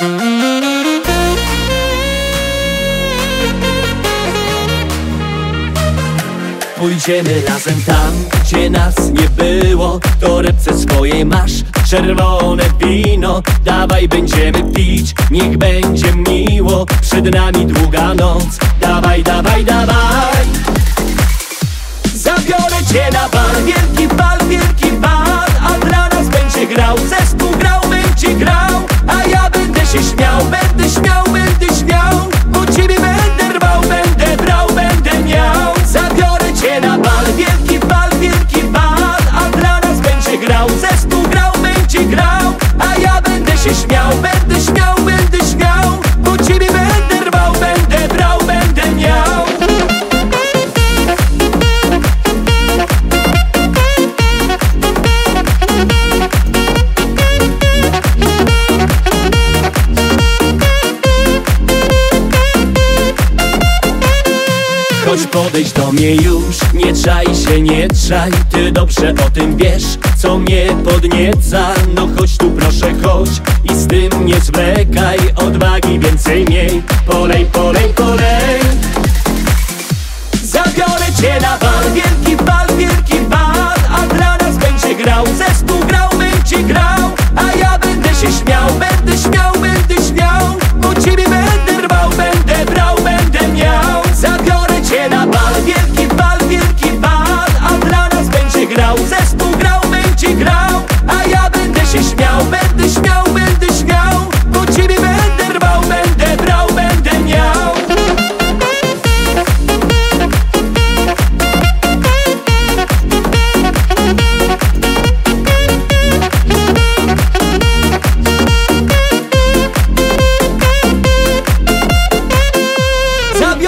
Pójdziemy razem tam, gdzie nas nie było. Torebce swojej masz czerwone wino. Dawaj będziemy pić, niech będzie miło. Przed nami długa noc. Dawaj, dawaj, dawaj. Zabiorę cię na bal, Chodź podejdź do mnie już, nie trzaj się, nie trzaj. Ty dobrze o tym wiesz, co mnie podnieca. No chodź tu proszę, chodź i z tym nie zwlekaj. Odwagi więcej miej, polej, polej, polej. Zabiorę cię na bal, wielki bal, wielki bal. A dla nas będzie grał, zespół grał, będzie grał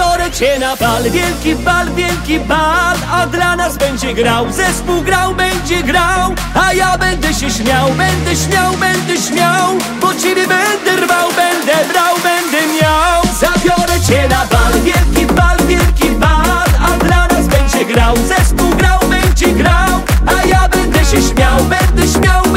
Zabiorę cię na bal, wielki bal, wielki bal. A dla nas będzie grał, zespół grał, będzie grał. A ja będę się śmiał, będę śmiał, będę śmiał. Po ciebie będę rwał, będę brał, będę miał. Zabiorę cię na bal, wielki bal, wielki bal. A dla nas będzie grał, zespół grał, będzie grał. A ja będę się śmiał, będę śmiał